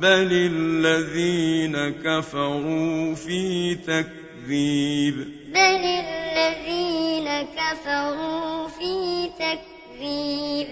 بَلِ الَّذِينَ كَفَرُوا فِي تَكْذِيبٍ بَلِ الَّذِينَ كَفَرُوا فِي تَكْذِيبٍ